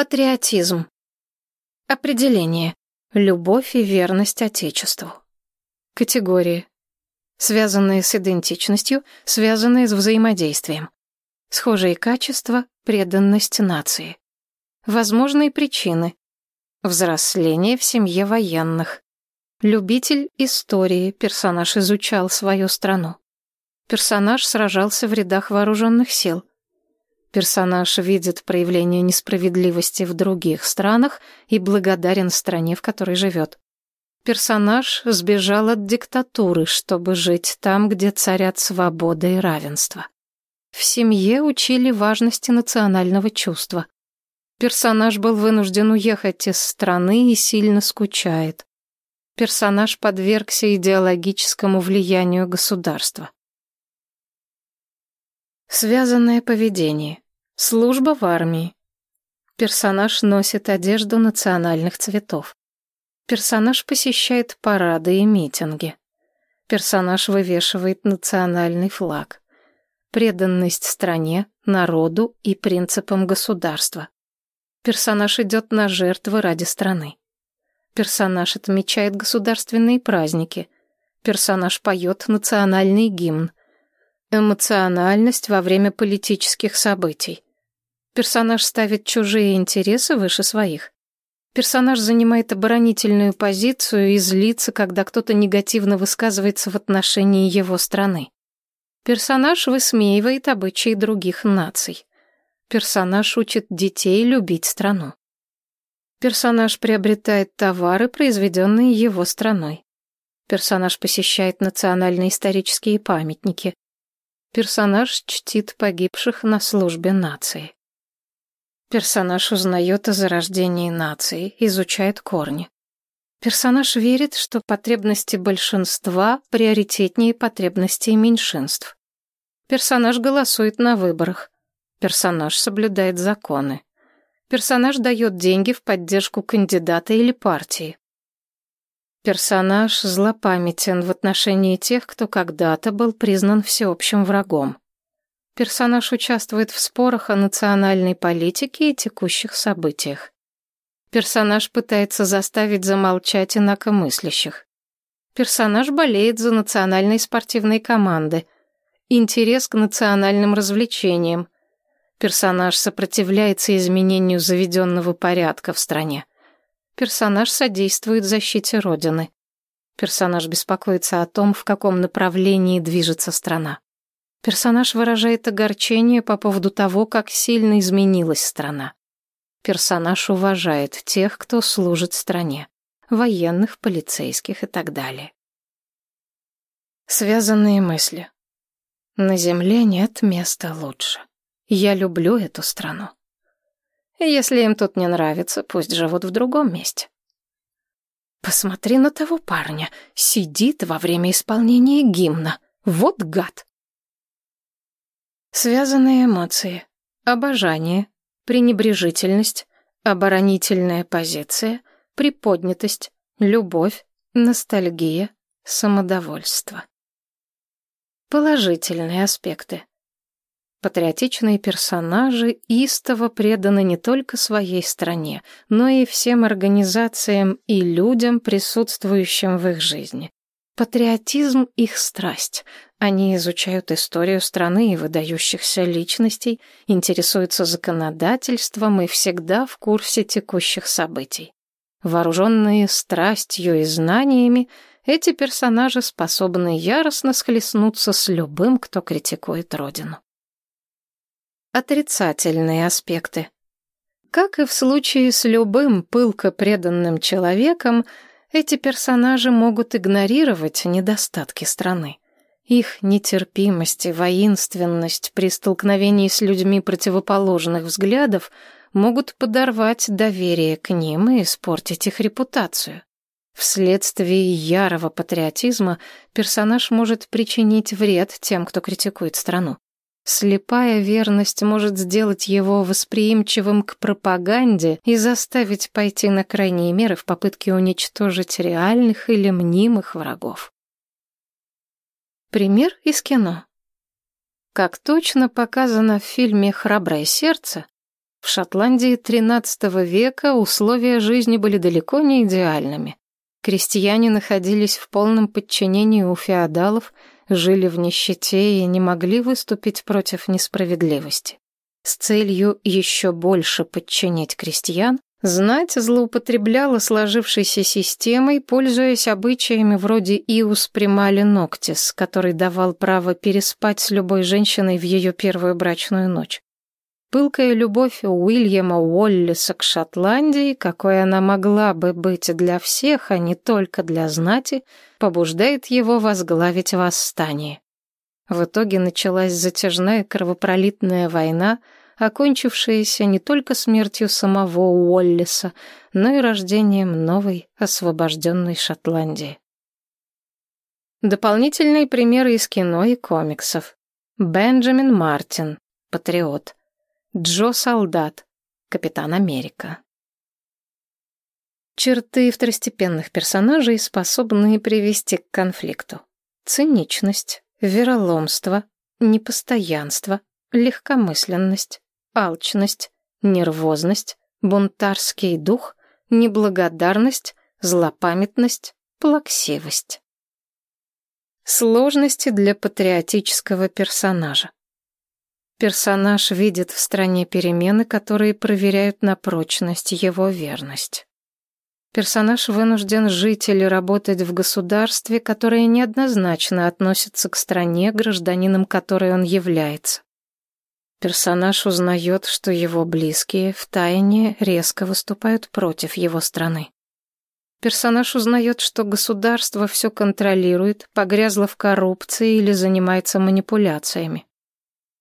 Патриотизм. Определение. Любовь и верность Отечеству. Категории. Связанные с идентичностью, связанные с взаимодействием. Схожие качества, преданность нации. Возможные причины. Взросление в семье военных. Любитель истории, персонаж изучал свою страну. Персонаж сражался в рядах вооруженных сил. Персонаж видит проявление несправедливости в других странах и благодарен стране, в которой живет. Персонаж сбежал от диктатуры, чтобы жить там, где царят свобода и равенство. В семье учили важности национального чувства. Персонаж был вынужден уехать из страны и сильно скучает. Персонаж подвергся идеологическому влиянию государства. Связанное поведение. Служба в армии. Персонаж носит одежду национальных цветов. Персонаж посещает парады и митинги. Персонаж вывешивает национальный флаг. Преданность стране, народу и принципам государства. Персонаж идет на жертвы ради страны. Персонаж отмечает государственные праздники. Персонаж поет национальный гимн. Эмоциональность во время политических событий. Персонаж ставит чужие интересы выше своих. Персонаж занимает оборонительную позицию и злится, когда кто-то негативно высказывается в отношении его страны. Персонаж высмеивает обычаи других наций. Персонаж учит детей любить страну. Персонаж приобретает товары, произведенные его страной. Персонаж посещает национальные исторические памятники. Персонаж чтит погибших на службе нации. Персонаж узнает о зарождении нации, изучает корни. Персонаж верит, что потребности большинства приоритетнее потребностей меньшинств. Персонаж голосует на выборах. Персонаж соблюдает законы. Персонаж дает деньги в поддержку кандидата или партии. Персонаж злопамятен в отношении тех, кто когда-то был признан всеобщим врагом. Персонаж участвует в спорах о национальной политике и текущих событиях. Персонаж пытается заставить замолчать инакомыслящих. Персонаж болеет за национальные спортивные команды. Интерес к национальным развлечениям. Персонаж сопротивляется изменению заведенного порядка в стране. Персонаж содействует защите Родины. Персонаж беспокоится о том, в каком направлении движется страна. Персонаж выражает огорчение по поводу того, как сильно изменилась страна. Персонаж уважает тех, кто служит стране. Военных, полицейских и так далее. Связанные мысли. На земле нет места лучше. Я люблю эту страну. Если им тут не нравится, пусть живут в другом месте. Посмотри на того парня. Сидит во время исполнения гимна. Вот гад. Связанные эмоции. Обожание, пренебрежительность, оборонительная позиция, приподнятость, любовь, ностальгия, самодовольство. Положительные аспекты. Патриотичные персонажи истово преданы не только своей стране, но и всем организациям и людям, присутствующим в их жизни. Патриотизм — их страсть. Они изучают историю страны и выдающихся личностей, интересуются законодательством и всегда в курсе текущих событий. Вооруженные страстью и знаниями, эти персонажи способны яростно схлестнуться с любым, кто критикует Родину. Отрицательные аспекты. Как и в случае с любым пылко преданным человеком, эти персонажи могут игнорировать недостатки страны. Их нетерпимость и воинственность при столкновении с людьми противоположных взглядов могут подорвать доверие к ним и испортить их репутацию. Вследствие ярого патриотизма персонаж может причинить вред тем, кто критикует страну. Слепая верность может сделать его восприимчивым к пропаганде и заставить пойти на крайние меры в попытке уничтожить реальных или мнимых врагов. Пример из кино. Как точно показано в фильме «Храброе сердце», В Шотландии XIII века условия жизни были далеко не идеальными. Крестьяне находились в полном подчинении у феодалов, жили в нищете и не могли выступить против несправедливости. С целью еще больше подчинить крестьян, знать злоупотребляла сложившейся системой, пользуясь обычаями вроде «иус примали ноктис», который давал право переспать с любой женщиной в ее первую брачную ночь. Пылкая любовь Уильяма Уоллиса к Шотландии, какой она могла бы быть для всех, а не только для знати, побуждает его возглавить восстание. В итоге началась затяжная кровопролитная война, окончившаяся не только смертью самого Уоллиса, но и рождением новой освобожденной Шотландии. Дополнительные примеры из кино и комиксов. Бенджамин Мартин, патриот. Джо Солдат, Капитан Америка. Черты второстепенных персонажей, способные привести к конфликту. Циничность, вероломство, непостоянство, легкомысленность, алчность, нервозность, бунтарский дух, неблагодарность, злопамятность, плаксивость. Сложности для патриотического персонажа. Персонаж видит в стране перемены, которые проверяют на прочность его верность. Персонаж вынужден жить или работать в государстве, которое неоднозначно относится к стране, гражданином которой он является. Персонаж узнает, что его близкие в тайне резко выступают против его страны. Персонаж узнает, что государство все контролирует, погрязло в коррупции или занимается манипуляциями.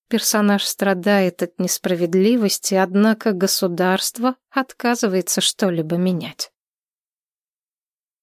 Персонаж страдает от несправедливости, однако государство отказывается что-либо менять.